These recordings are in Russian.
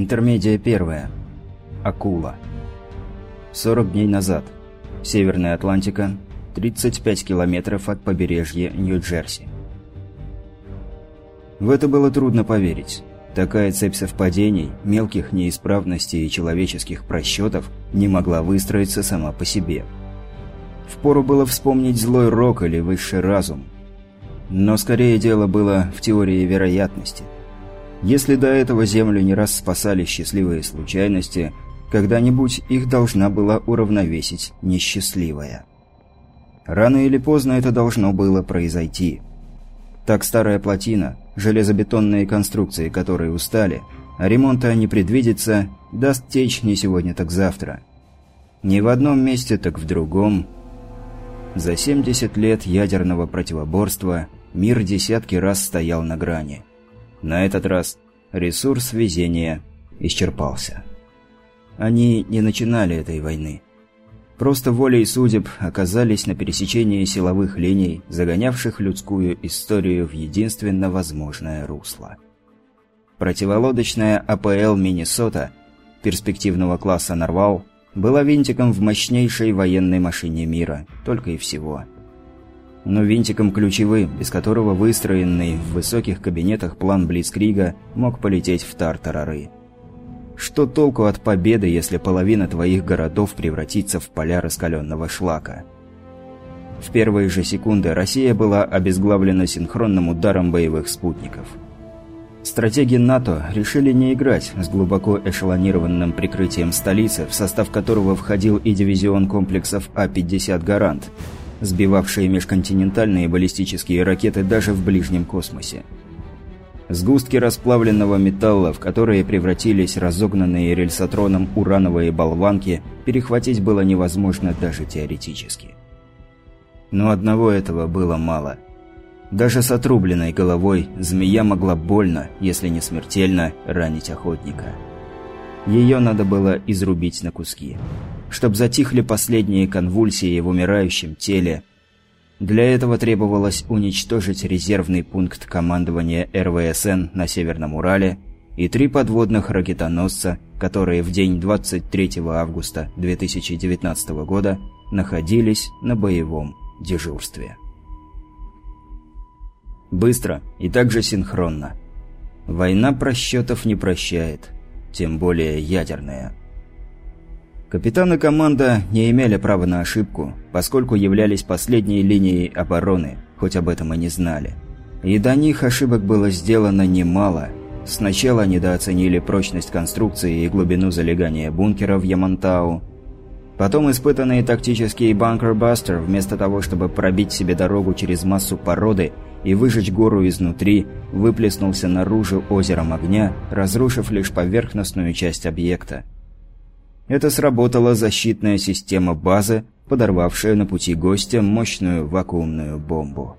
Интермедия первая. Акула. 40 дней назад. Северная Атлантика. 35 километров от побережья Нью-Джерси. В это было трудно поверить. Такая цепь совпадений, мелких неисправностей и человеческих просчетов не могла выстроиться сама по себе. Впору было вспомнить злой рок или высший разум. Но скорее дело было в теории вероятности. Если до этого Землю не раз спасали счастливые случайности, когда-нибудь их должна была уравновесить несчастливая. Рано или поздно это должно было произойти. Так старая плотина, железобетонные конструкции, которые устали, а ремонта не предвидится, даст течь не сегодня, так завтра. Не в одном месте, так в другом. За 70 лет ядерного противоборства мир десятки раз стоял на грани. На этот раз ресурс везения исчерпался. Они не начинали этой войны. Просто волей судеб оказались на пересечении силовых линий, загонявших людскую историю в единственно возможное русло. Противолодочная АПЛ «Миннесота» перспективного класса «Нарвал» была винтиком в мощнейшей военной машине мира, только и всего. Но винтиком ключевым, без которого выстроенный в высоких кабинетах план Блицкрига мог полететь в тартарары. Что толку от победы, если половина твоих городов превратится в поля раскаленного шлака? В первые же секунды Россия была обезглавлена синхронным ударом боевых спутников. Стратеги НАТО решили не играть с глубоко эшелонированным прикрытием столицы, в состав которого входил и дивизион комплексов А-50 «Гарант», сбивавшие межконтинентальные баллистические ракеты даже в ближнем космосе. Сгустки расплавленного металла, в которые превратились разогнанные рельсотроном урановые болванки, перехватить было невозможно даже теоретически. Но одного этого было мало. Даже с отрубленной головой змея могла больно, если не смертельно, ранить охотника. Ее надо было изрубить на куски. Чтоб затихли последние конвульсии в умирающем теле, для этого требовалось уничтожить резервный пункт командования РВСН на Северном Урале и три подводных ракетоносца, которые в день 23 августа 2019 года находились на боевом дежурстве. Быстро и также синхронно. Война просчетов не прощает, тем более ядерная. Капитан и команда не имели права на ошибку, поскольку являлись последней линией обороны, хоть об этом и не знали. И до них ошибок было сделано немало. Сначала недооценили прочность конструкции и глубину залегания бункера в Ямантау. Потом испытанный тактический банкер-бастер, вместо того, чтобы пробить себе дорогу через массу породы и выжечь гору изнутри, выплеснулся наружу озером огня, разрушив лишь поверхностную часть объекта. Это сработала защитная система базы, подорвавшая на пути гостя мощную вакуумную бомбу.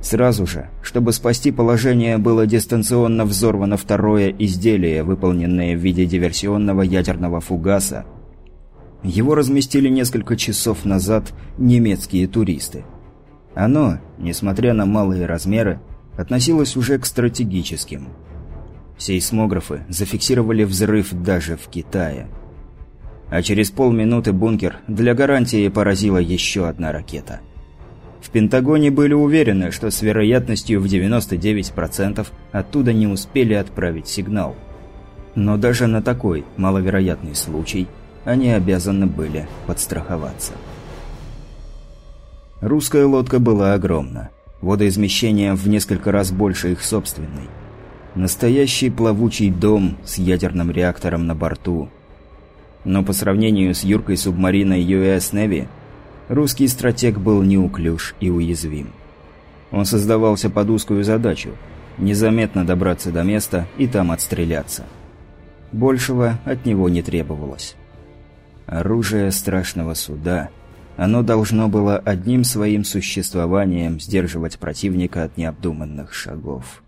Сразу же, чтобы спасти положение, было дистанционно взорвано второе изделие, выполненное в виде диверсионного ядерного фугаса. Его разместили несколько часов назад немецкие туристы. Оно, несмотря на малые размеры, относилось уже к стратегическим. Сейсмографы зафиксировали взрыв даже в Китае – а через полминуты бункер для гарантии поразила еще одна ракета. В Пентагоне были уверены, что с вероятностью в 99% оттуда не успели отправить сигнал. Но даже на такой маловероятный случай они обязаны были подстраховаться. Русская лодка была огромна. Водоизмещение в несколько раз больше их собственной. Настоящий плавучий дом с ядерным реактором на борту – но по сравнению с юркой субмариной US Navy, русский стратег был неуклюж и уязвим. Он создавался под узкую задачу – незаметно добраться до места и там отстреляться. Большего от него не требовалось. Оружие страшного суда – оно должно было одним своим существованием сдерживать противника от необдуманных шагов.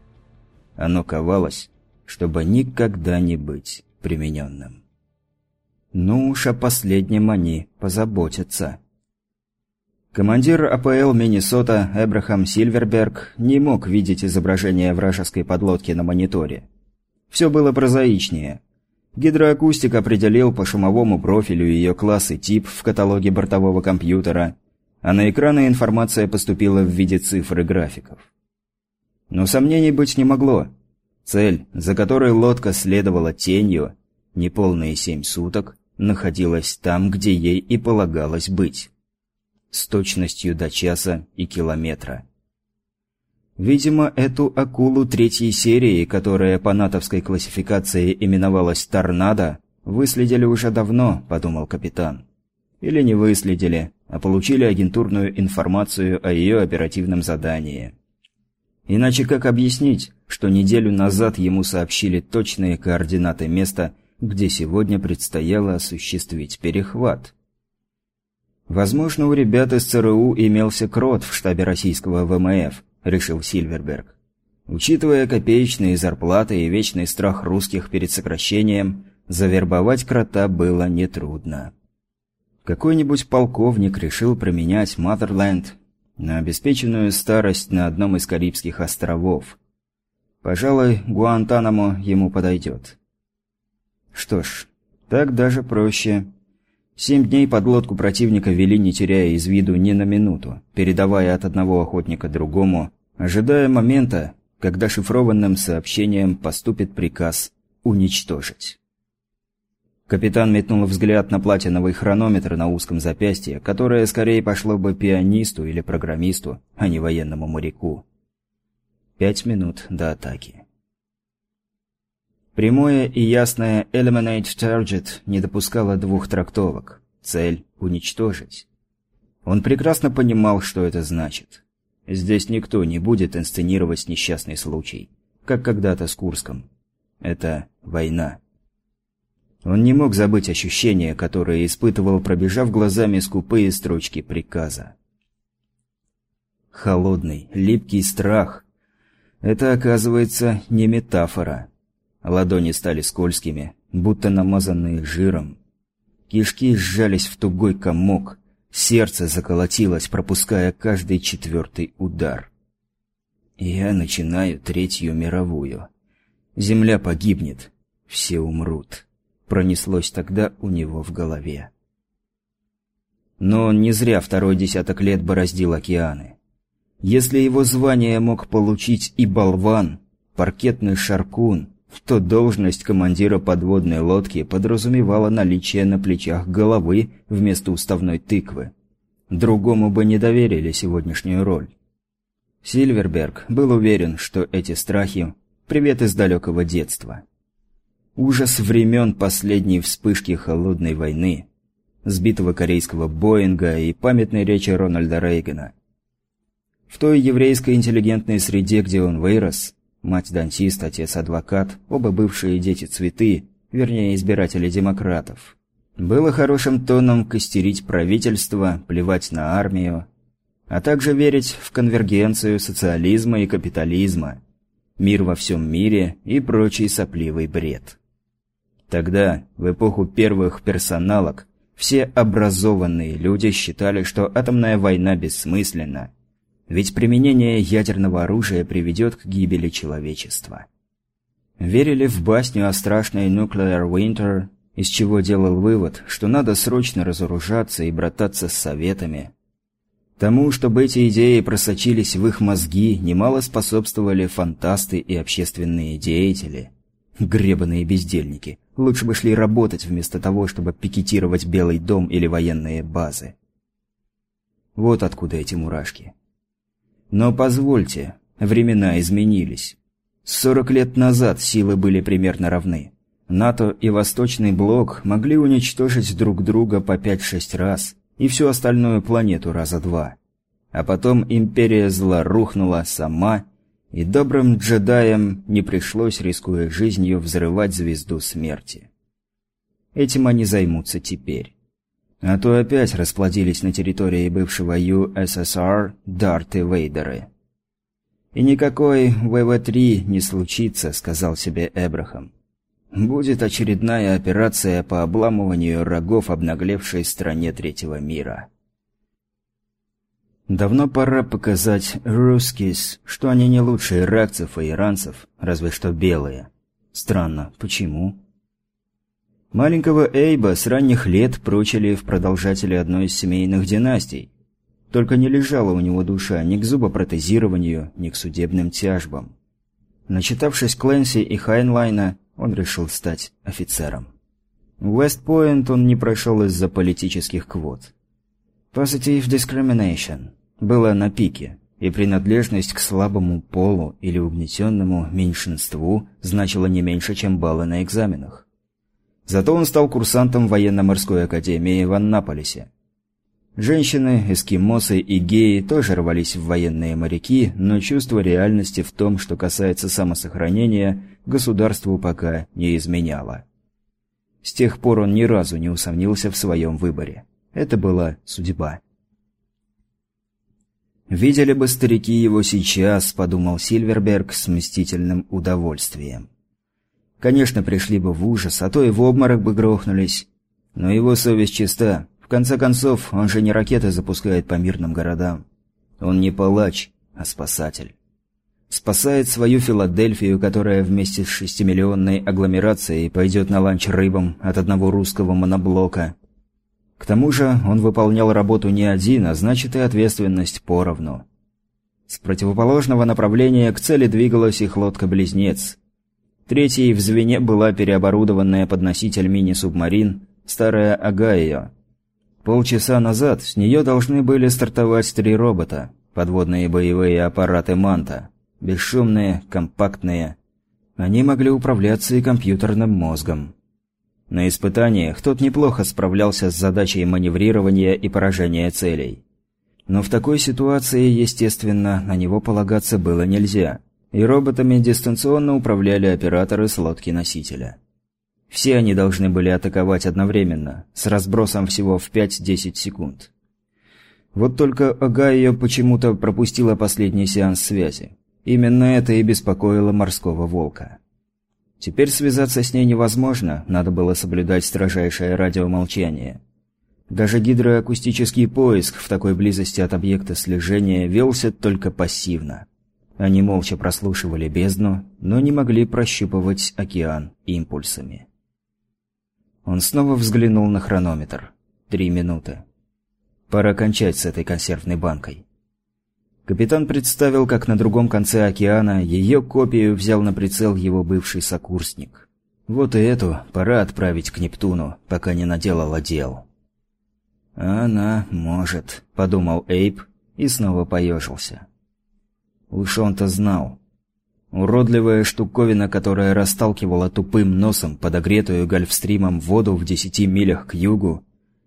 Оно ковалось, чтобы никогда не быть примененным. Ну уж о последнем они позаботятся. Командир АПЛ Миннесота Эбрахам Сильверберг не мог видеть изображение вражеской подлодки на мониторе. Все было прозаичнее. Гидроакустик определил по шумовому профилю ее класс и тип в каталоге бортового компьютера, а на экраны информация поступила в виде цифр и графиков. Но сомнений быть не могло. Цель, за которой лодка следовала тенью, неполные семь суток, находилась там, где ей и полагалось быть. С точностью до часа и километра. Видимо, эту акулу третьей серии, которая по натовской классификации именовалась «Торнадо», выследили уже давно, подумал капитан. Или не выследили, а получили агентурную информацию о ее оперативном задании. Иначе как объяснить, что неделю назад ему сообщили точные координаты места, где сегодня предстояло осуществить перехват? Возможно, у ребят из ЦРУ имелся крот в штабе российского ВМФ – решил Сильверберг. Учитывая копеечные зарплаты и вечный страх русских перед сокращением, завербовать крота было нетрудно. Какой-нибудь полковник решил променять Мадерленд на обеспеченную старость на одном из Карибских островов. Пожалуй, Гуантанамо ему подойдет. Что ж, так даже проще. Семь дней подлодку противника вели, не теряя из виду ни на минуту, передавая от одного охотника другому, ожидая момента, когда шифрованным сообщением поступит приказ уничтожить. Капитан метнул взгляд на платиновый хронометр на узком запястье, которое скорее пошло бы пианисту или программисту, а не военному моряку. Пять минут до атаки. Прямое и ясное Eliminate Target не допускало двух трактовок. Цель – уничтожить. Он прекрасно понимал, что это значит. Здесь никто не будет инсценировать несчастный случай, как когда-то с Курском. Это война. Он не мог забыть ощущения, которые испытывал, пробежав глазами скупые строчки приказа. Холодный, липкий страх. Это, оказывается, не метафора. Ладони стали скользкими, будто намазанные жиром. Кишки сжались в тугой комок, сердце заколотилось, пропуская каждый четвертый удар. Я начинаю Третью мировую. Земля погибнет, все умрут. Пронеслось тогда у него в голове. Но он не зря второй десяток лет бороздил океаны. Если его звание мог получить и болван, паркетный шаркун, что должность командира подводной лодки подразумевала наличие на плечах головы вместо уставной тыквы. Другому бы не доверили сегодняшнюю роль. Сильверберг был уверен, что эти страхи – привет из далекого детства. Ужас времен последней вспышки холодной войны, сбитого корейского Боинга и памятной речи Рональда Рейгана. В той еврейской интеллигентной среде, где он вырос, Мать-дантист, отец-адвокат, оба бывшие дети цветы, вернее, избиратели демократов. Было хорошим тоном костерить правительство, плевать на армию, а также верить в конвергенцию социализма и капитализма, мир во всем мире и прочий сопливый бред. Тогда, в эпоху первых персоналок, все образованные люди считали, что атомная война бессмысленна, ведь применение ядерного оружия приведет к гибели человечества. Верили в басню о страшной Nuclear Winter, из чего делал вывод, что надо срочно разоружаться и брататься с советами. Тому, чтобы эти идеи просочились в их мозги, немало способствовали фантасты и общественные деятели. Гребаные бездельники. Лучше бы шли работать вместо того, чтобы пикетировать Белый дом или военные базы. Вот откуда эти мурашки. Но позвольте, времена изменились. Сорок лет назад силы были примерно равны. НАТО и Восточный Блок могли уничтожить друг друга по 5-6 раз, и всю остальную планету раза два. А потом Империя Зла рухнула сама, и добрым джедаям не пришлось, рискуя жизнью, взрывать звезду смерти. Этим они займутся теперь. А то опять расплодились на территории бывшего USSR Дарты Вейдеры. «И никакой ВВ-3 не случится», — сказал себе Эбрахам. «Будет очередная операция по обламыванию рогов обнаглевшей стране третьего мира». Давно пора показать русскис, что они не лучше иракцев и иранцев, разве что белые. Странно, почему? Маленького Эйба с ранних лет прочили в продолжатели одной из семейных династий. Только не лежала у него душа ни к зубопротезированию, ни к судебным тяжбам. Начитавшись Кленси и Хайнлайна, он решил стать офицером. В Вестпойнт он не прошел из-за политических квот. Positive discrimination было на пике, и принадлежность к слабому полу или угнетенному меньшинству значила не меньше, чем баллы на экзаменах. Зато он стал курсантом военно-морской академии в Аннаполисе. Женщины, эскимосы и геи тоже рвались в военные моряки, но чувство реальности в том, что касается самосохранения, государству пока не изменяло. С тех пор он ни разу не усомнился в своем выборе. Это была судьба. «Видели бы старики его сейчас», — подумал Сильверберг с мстительным удовольствием. Конечно, пришли бы в ужас, а то и в обморок бы грохнулись. Но его совесть чиста. В конце концов, он же не ракеты запускает по мирным городам. Он не палач, а спасатель. Спасает свою Филадельфию, которая вместе с шестимиллионной агломерацией пойдет на ланч рыбам от одного русского моноблока. К тому же он выполнял работу не один, а значит и ответственность поровну. С противоположного направления к цели двигалась их лодка-близнец. Третьей в звене была переоборудованная под носитель мини-субмарин старая Огайо. Полчаса назад с нее должны были стартовать три робота, подводные боевые аппараты «Манта». Бесшумные, компактные. Они могли управляться и компьютерным мозгом. На испытаниях тот неплохо справлялся с задачей маневрирования и поражения целей. Но в такой ситуации, естественно, на него полагаться было нельзя, и роботами дистанционно управляли операторы с лодки-носителя. Все они должны были атаковать одновременно, с разбросом всего в 5-10 секунд. Вот только Огайо почему-то пропустила последний сеанс связи. Именно это и беспокоило морского волка. Теперь связаться с ней невозможно, надо было соблюдать строжайшее радиомолчание. Даже гидроакустический поиск в такой близости от объекта слежения велся только пассивно. Они молча прослушивали бездну, но не могли прощупывать океан импульсами. Он снова взглянул на хронометр. Три минуты. Пора кончать с этой консервной банкой. Капитан представил, как на другом конце океана ее копию взял на прицел его бывший сокурсник. Вот и эту пора отправить к Нептуну, пока не наделала дел. «Она может», — подумал Эйп и снова поежился. Уж он-то знал. Уродливая штуковина, которая расталкивала тупым носом подогретую гольфстримом воду в десяти милях к югу,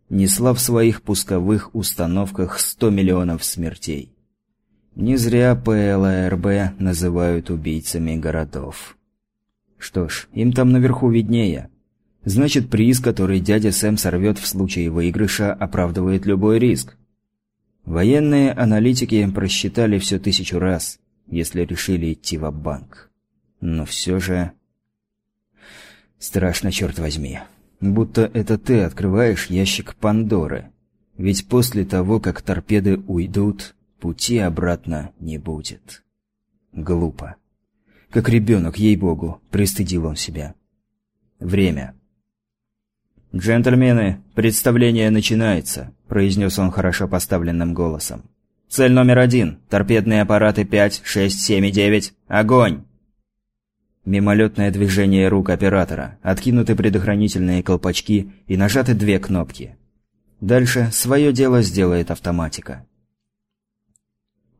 несла в своих пусковых установках сто миллионов смертей. Не зря ПЛРБ называют убийцами городов. Что ж, им там наверху виднее. Значит, приз, который дядя Сэм сорвет в случае выигрыша, оправдывает любой риск. Военные аналитики просчитали все тысячу раз, если решили идти в банк Но все же... Страшно, черт возьми. Будто это ты открываешь ящик Пандоры. Ведь после того, как торпеды уйдут, Пути обратно не будет. Глупо. Как ребенок, ей-богу, пристыдил он себя. Время. «Джентльмены, представление начинается», – произнес он хорошо поставленным голосом. «Цель номер один. Торпедные аппараты 5, 6, 7 и 9. Огонь!» Мимолетное движение рук оператора, откинуты предохранительные колпачки и нажаты две кнопки. Дальше свое дело сделает автоматика.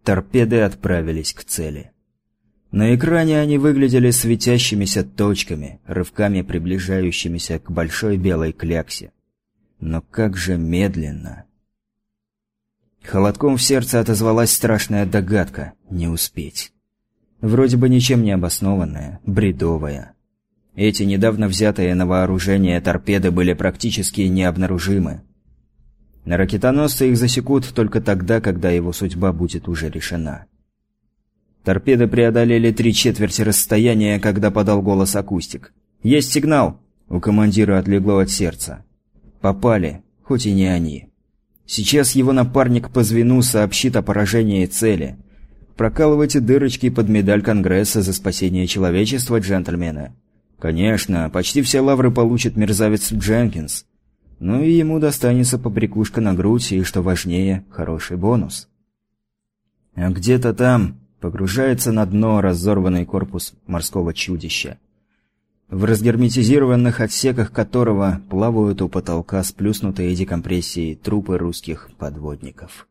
Торпеды отправились к цели. На экране они выглядели светящимися точками, рывками приближающимися к большой белой кляксе. Но как же медленно. Холодком в сердце отозвалась страшная догадка – не успеть. Вроде бы ничем не обоснованная, бредовая. Эти недавно взятые на вооружение торпеды были практически необнаружимы. На ракетоносце их засекут только тогда, когда его судьба будет уже решена. Торпеды преодолели три четверти расстояния, когда подал голос акустик. «Есть сигнал!» У командира отлегло от сердца. Попали, хоть и не они. Сейчас его напарник по звену сообщит о поражении цели. Прокалывайте дырочки под медаль Конгресса за спасение человечества, джентльмены. Конечно, почти все лавры получит мерзавец Дженкинс. Ну и ему достанется побрякушка на грудь и, что важнее, хороший бонус. А где-то там погружается на дно разорванный корпус морского чудища, в разгерметизированных отсеках которого плавают у потолка сплюснутые декомпрессией трупы русских подводников.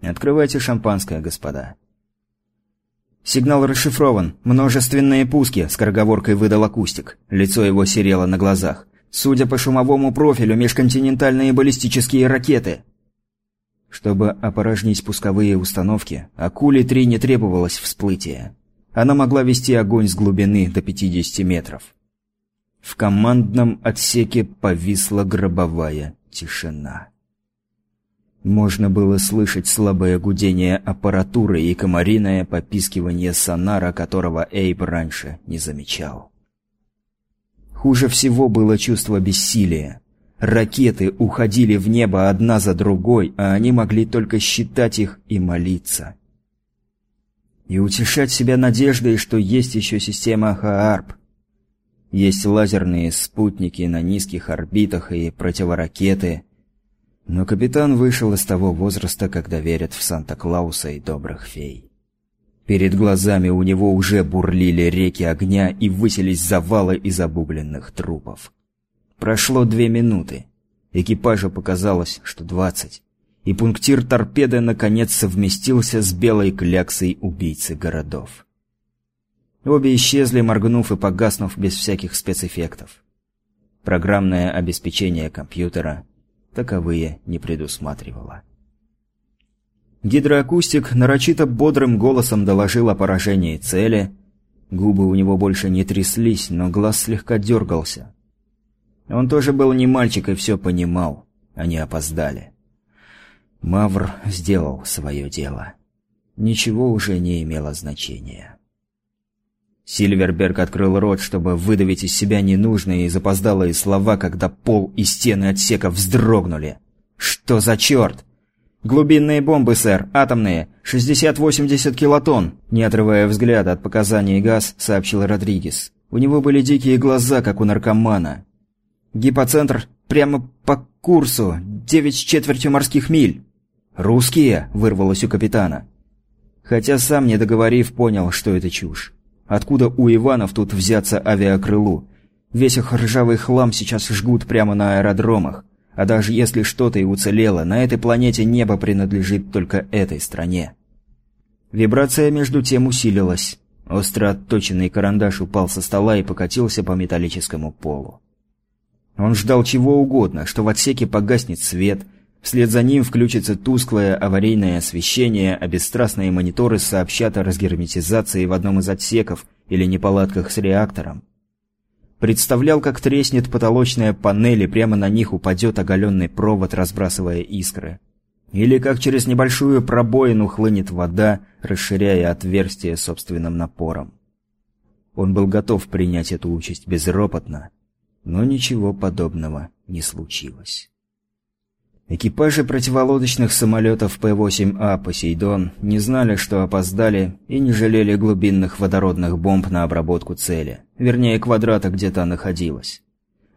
Открывайте шампанское, господа. Сигнал расшифрован. Множественные пуски, скороговоркой выдал акустик. Лицо его серело на глазах. Судя по шумовому профилю, межконтинентальные баллистические ракеты. Чтобы опорожнить пусковые установки, Акуле-3 не требовалось всплытие. Она могла вести огонь с глубины до 50 метров. В командном отсеке повисла гробовая тишина. Можно было слышать слабое гудение аппаратуры и комариное попискивание сонара, которого Эйб раньше не замечал. Хуже всего было чувство бессилия. Ракеты уходили в небо одна за другой, а они могли только считать их и молиться. И утешать себя надеждой, что есть еще система Хаарп. Есть лазерные спутники на низких орбитах и противоракеты – но капитан вышел из того возраста, когда верят в Санта-Клауса и добрых фей. Перед глазами у него уже бурлили реки огня и высились завалы из обугленных трупов. Прошло две минуты. Экипажу показалось, что двадцать. И пунктир торпеды наконец совместился с белой кляксой убийцы городов. Обе исчезли, моргнув и погаснув без всяких спецэффектов. Программное обеспечение компьютера таковые не предусматривала. Гидроакустик нарочито бодрым голосом доложил о поражении цели. Губы у него больше не тряслись, но глаз слегка дергался. Он тоже был не мальчик и все понимал. Они опоздали. Мавр сделал свое дело. Ничего уже не имело значения. Сильверберг открыл рот, чтобы выдавить из себя ненужные и запоздалые слова, когда пол и стены отсека вздрогнули. «Что за черт?» «Глубинные бомбы, сэр, атомные, 60-80 килотонн», не отрывая взгляда от показаний ГАЗ, сообщил Родригес. У него были дикие глаза, как у наркомана. «Гипоцентр прямо по курсу, девять с четвертью морских миль». «Русские?» – вырвалось у капитана. Хотя сам, не договорив, понял, что это чушь. Откуда у Иванов тут взяться авиакрылу? Весь их ржавый хлам сейчас жгут прямо на аэродромах. А даже если что-то и уцелело, на этой планете небо принадлежит только этой стране. Вибрация между тем усилилась. Остро отточенный карандаш упал со стола и покатился по металлическому полу. Он ждал чего угодно, что в отсеке погаснет свет, Вслед за ним включится тусклое аварийное освещение, а бесстрастные мониторы сообщат о разгерметизации в одном из отсеков или неполадках с реактором. Представлял, как треснет потолочная панель и прямо на них упадет оголенный провод, разбрасывая искры. Или как через небольшую пробоину хлынет вода, расширяя отверстие собственным напором. Он был готов принять эту участь безропотно, но ничего подобного не случилось. Экипажи противолодочных самолетов П-8А «Посейдон» не знали, что опоздали, и не жалели глубинных водородных бомб на обработку цели, вернее квадрата, где та находилась.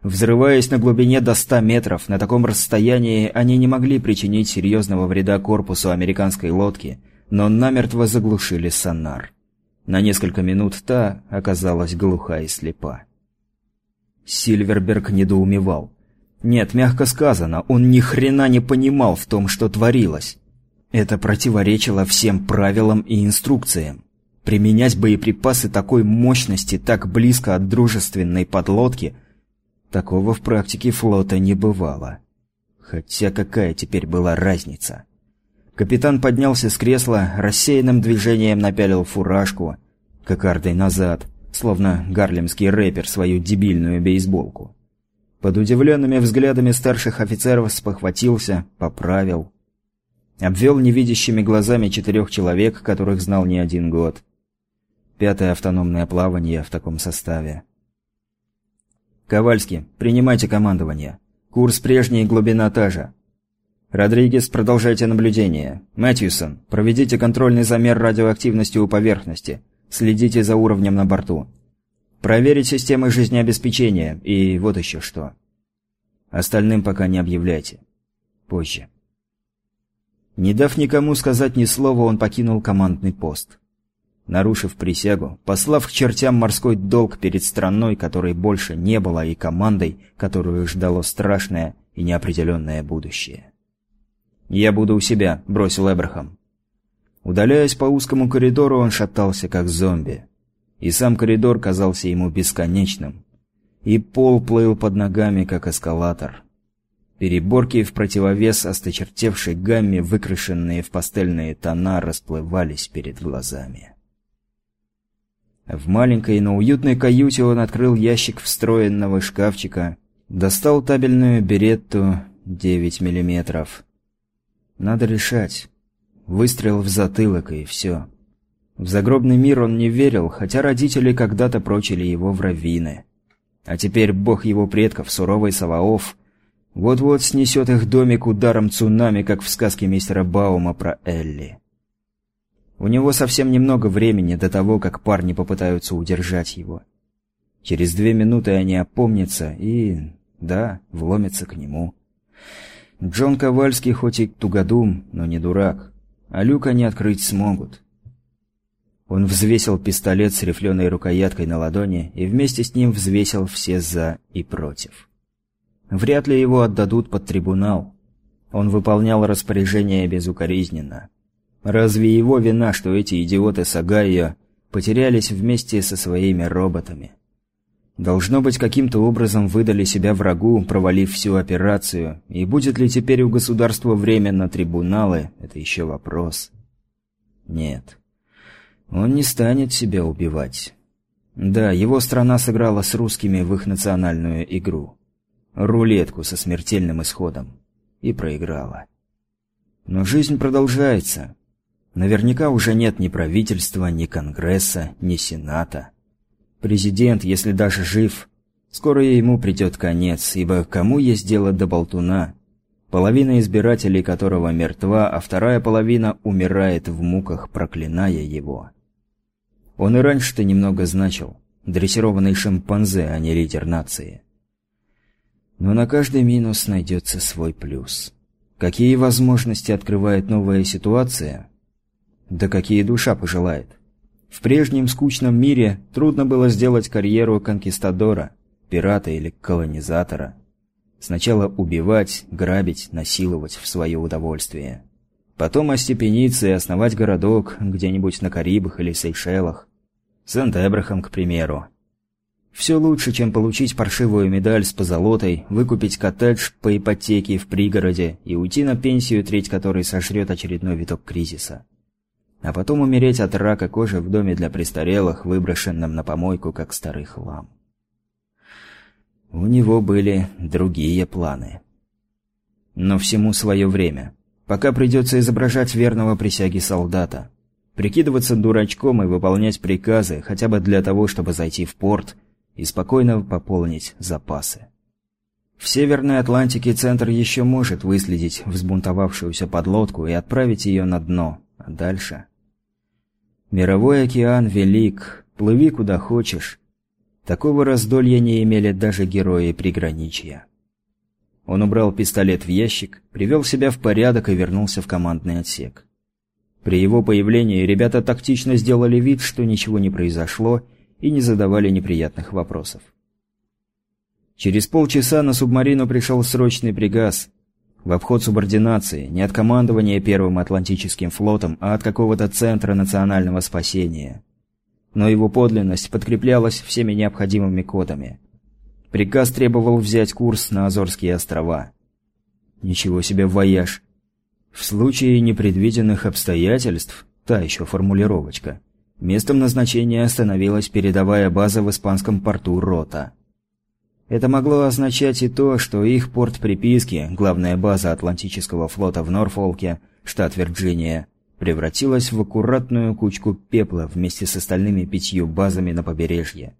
Взрываясь на глубине до 100 метров, на таком расстоянии они не могли причинить серьезного вреда корпусу американской лодки, но намертво заглушили сонар. На несколько минут та оказалась глуха и слепа. Сильверберг недоумевал. Нет, мягко сказано, он ни хрена не понимал в том, что творилось. Это противоречило всем правилам и инструкциям. Применять боеприпасы такой мощности так близко от дружественной подлодки такого в практике флота не бывало. Хотя какая теперь была разница? Капитан поднялся с кресла, рассеянным движением напялил фуражку, кокардой назад, словно гарлемский рэпер свою дебильную бейсболку. Под удивленными взглядами старших офицеров спохватился, поправил. Обвел невидящими глазами четырех человек, которых знал не один год. Пятое автономное плавание в таком составе. «Ковальский, принимайте командование. Курс прежний, глубина та же. Родригес, продолжайте наблюдение. Мэтьюсон, проведите контрольный замер радиоактивности у поверхности. Следите за уровнем на борту. Проверить системы жизнеобеспечения и вот еще что. Остальным пока не объявляйте. Позже. Не дав никому сказать ни слова, он покинул командный пост. Нарушив присягу, послав к чертям морской долг перед страной, которой больше не было, и командой, которую ждало страшное и неопределенное будущее. «Я буду у себя», — бросил Эбрахам. Удаляясь по узкому коридору, он шатался как зомби. И сам коридор казался ему бесконечным. И пол плыл под ногами, как эскалатор. Переборки в противовес осточертевшей гамме, выкрашенные в пастельные тона, расплывались перед глазами. В маленькой, но уютной каюте он открыл ящик встроенного шкафчика, достал табельную беретту 9 миллиметров. Надо решать. Выстрел в затылок и все. В загробный мир он не верил, хотя родители когда-то прочили его в раввины. А теперь бог его предков, суровый Саваоф, вот-вот снесет их домик ударом цунами, как в сказке мистера Баума про Элли. У него совсем немного времени до того, как парни попытаются удержать его. Через две минуты они опомнятся и, да, вломятся к нему. Джон Ковальский хоть и тугодум, но не дурак, а люк они открыть смогут. Он взвесил пистолет с рифленой рукояткой на ладони и вместе с ним взвесил все «за» и «против». Вряд ли его отдадут под трибунал. Он выполнял распоряжение безукоризненно. Разве его вина, что эти идиоты Сагайо потерялись вместе со своими роботами? Должно быть, каким-то образом выдали себя врагу, провалив всю операцию, и будет ли теперь у государства время на трибуналы, это еще вопрос. Нет. Он не станет себя убивать. Да, его страна сыграла с русскими в их национальную игру рулетку со смертельным исходом. И проиграла. Но жизнь продолжается. Наверняка уже нет ни правительства, ни Конгресса, ни Сената. Президент, если даже жив, скоро ему придет конец, ибо кому есть дело до болтуна, половина избирателей которого мертва, а вторая половина умирает в муках, проклиная его. Он и раньше-то немного значил. Дрессированный шимпанзе, а не лидер нации. Но на каждый минус найдется свой плюс. Какие возможности открывает новая ситуация? Да какие душа пожелает. В прежнем скучном мире трудно было сделать карьеру конкистадора, пирата или колонизатора. Сначала убивать, грабить, насиловать в свое удовольствие. Потом остепениться и основать городок где-нибудь на Карибах или Сейшелах. Сент-Эбрахам, к примеру. Все лучше, чем получить паршивую медаль с позолотой, выкупить коттедж по ипотеке в пригороде и уйти на пенсию, треть которой сожрет очередной виток кризиса. А потом умереть от рака кожи в доме для престарелых, выброшенном на помойку, как старый хлам. У него были другие планы. Но всему свое время. Пока придется изображать верного присяги солдата. Прикидываться дурачком и выполнять приказы, хотя бы для того, чтобы зайти в порт – и спокойно пополнить запасы. В Северной Атлантике Центр еще может выследить взбунтовавшуюся подлодку и отправить ее на дно, а дальше... Мировой океан велик, плыви куда хочешь. Такого раздолья не имели даже герои приграничья. Он убрал пистолет в ящик, привел себя в порядок и вернулся в командный отсек. При его появлении ребята тактично сделали вид, что ничего не произошло, и не задавали неприятных вопросов. Через полчаса на субмарину пришел срочный приказ. В обход субординации, не от командования Первым Атлантическим флотом, а от какого-то Центра национального спасения. Но его подлинность подкреплялась всеми необходимыми кодами. Приказ требовал взять курс на Азорские острова. Ничего себе вояж. В случае непредвиденных обстоятельств, та еще формулировочка, Местом назначения становилась передовая база в испанском порту Рота. Это могло означать и то, что их порт приписки, главная база Атлантического флота в Норфолке, штат Вирджиния, превратилась в аккуратную кучку пепла вместе с остальными пятью базами на побережье.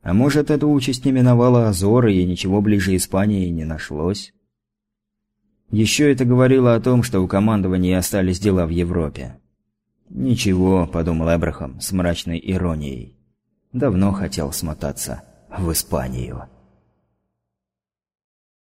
А может, эта участь не миновала Азоры и ничего ближе Испании не нашлось? Еще это говорило о том, что у командования остались дела в Европе. «Ничего», — подумал Эбрахам с мрачной иронией. Давно хотел смотаться в Испанию.